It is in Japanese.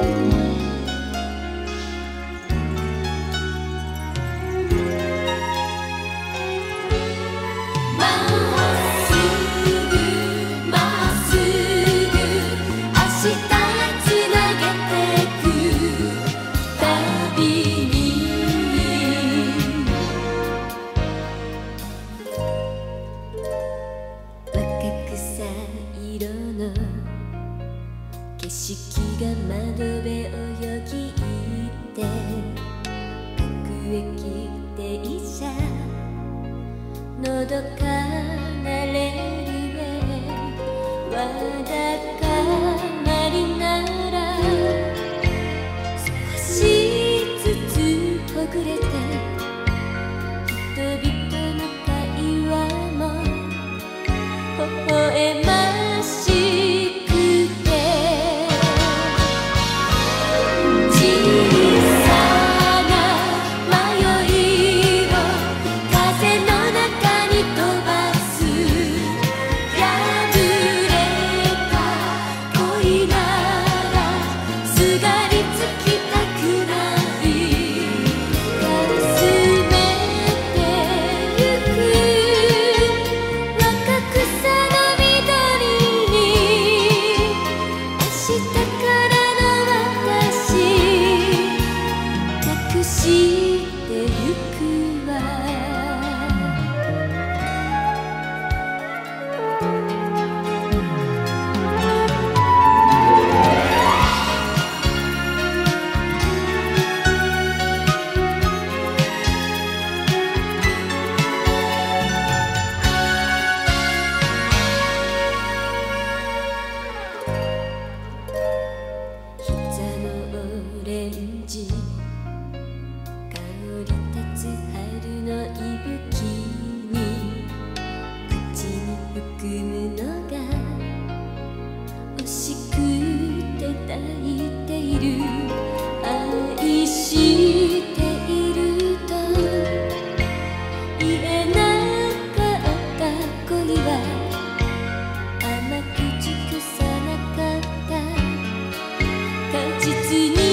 Bye. 景色が窓辺泳ぎて各駅停車のどかなレールへわだかまりなら少しずつほぐれて人々言えなかった恋は甘く熟さなかった果実に